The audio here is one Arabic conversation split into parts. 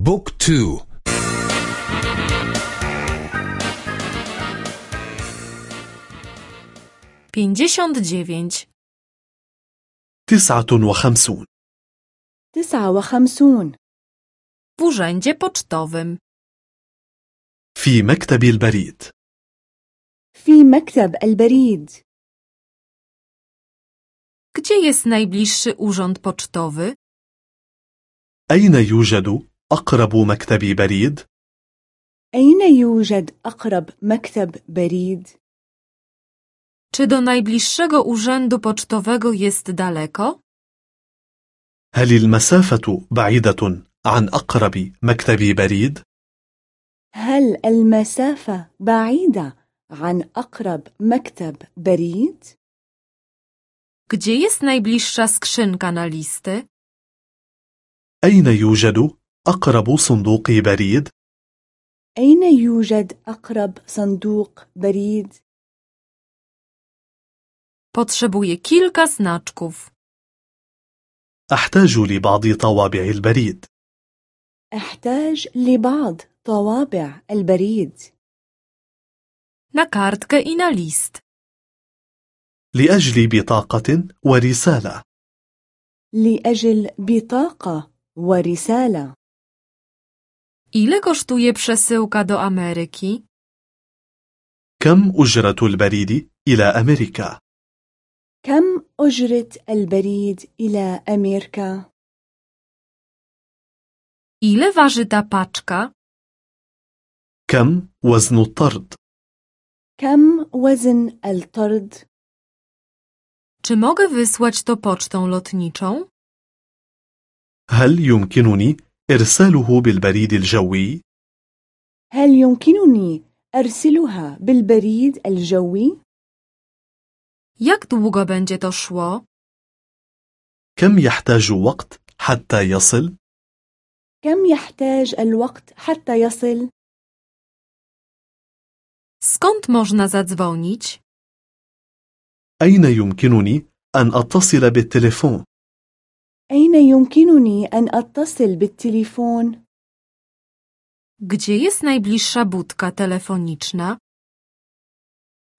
بوك تو pięćdziesiąt dziewięć, تسعة وخمسون تسعة وخمسون w urzędzie pocztowym, في مكتب البريد في مكتب البريد gdzie jest najbliższy urząd pocztowy? أين يوجد أقرب مكتب بريد؟ أين يوجد أقرب مكتب بريد؟ Czy do najbliższego urzędu pocztowego jest daleko? هل المسافة بعيدة عن أقرب مكتب بريد؟ هل المسافة بعيدة عن أقرب مكتب بريد؟ Gdzie jest najbliższa skrzynka na listy? أين يوجد أقرب صندوق بريد؟ أين يوجد أقرب صندوق بريد؟ Potrzebuję kilka znaczków. أحتاج لبعض طوابع البريد أحتاج لبعض طوابع البريد Na kartkę i na list. لأجل بطاقة ورسالة لأجل بطاقة ورسالة Ile kosztuje przesyłka do Ameryki? كم أجرة البريد إلى أمريكا؟ كم أجرة البريد إلى أمريكا؟ Ile waży ta paczka? كم وزن الطرد؟ كم وزن الطرد؟ Czy mogę wysłać to pocztą lotniczą? هل يمكنني إرساله بالبريد الجوي؟ هل يمكنني أرسلها بالبريد الجوي؟ Jak długo będzie to szło? كم يحتاج وقت حتى يصل؟ كم يحتاج الوقت حتى يصل؟ Skąd można zadzwonić? أين يمكنني أن أتصل بالتليفون؟ أين يمكنني أن أتصل بالتليفون؟ Gdzie jest najbliższa budka telefoniczna?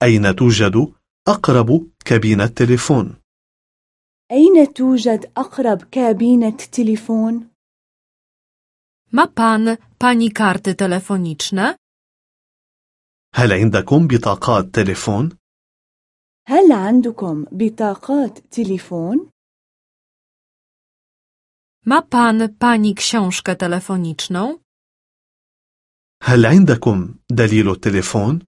أين توجد أقرب كابينة تليفون؟ أين توجد أقرب كابينة تليفون؟ Ma pan, pani karty telefoniczne? هل عندكم بطاقات تليفون؟ هل عندكم بطاقات تليفون؟ Ma pan, pani książkę telefoniczną? هل عندكم دليل التليفون؟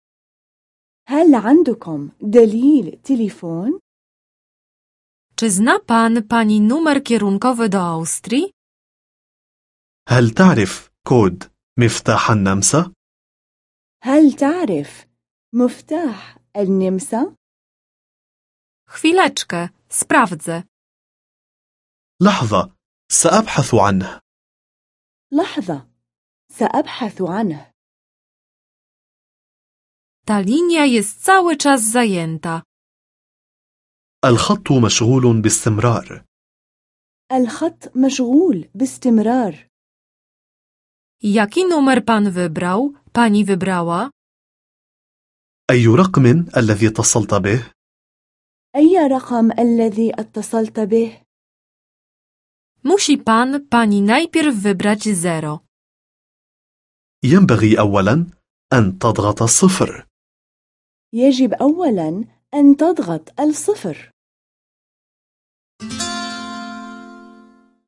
هل عندكم دليل تليفون؟ Czy zna pan, pani numer kierunkowy do Austrii? هل تعرف كود مفتاح النمسا؟ هل تعرف مفتاح النمسا؟ Chwileczkę, sprawdzę. لحظة سأبحث عنه لحظة سأبحث عنه Ta linia jest cały czas zajęta. الخط مشغول باستمرار الخط مشغول باستمرار Jaki numer pan wybrał? Pani wybrała? أي رقم الذي اتصلت به؟ أي رقم الذي اتصلت به؟ Musi pan, pani najpierw wybrać zero. ينبغي أولا أن تضغط الصفر يجب أولا أن تضغط الصفر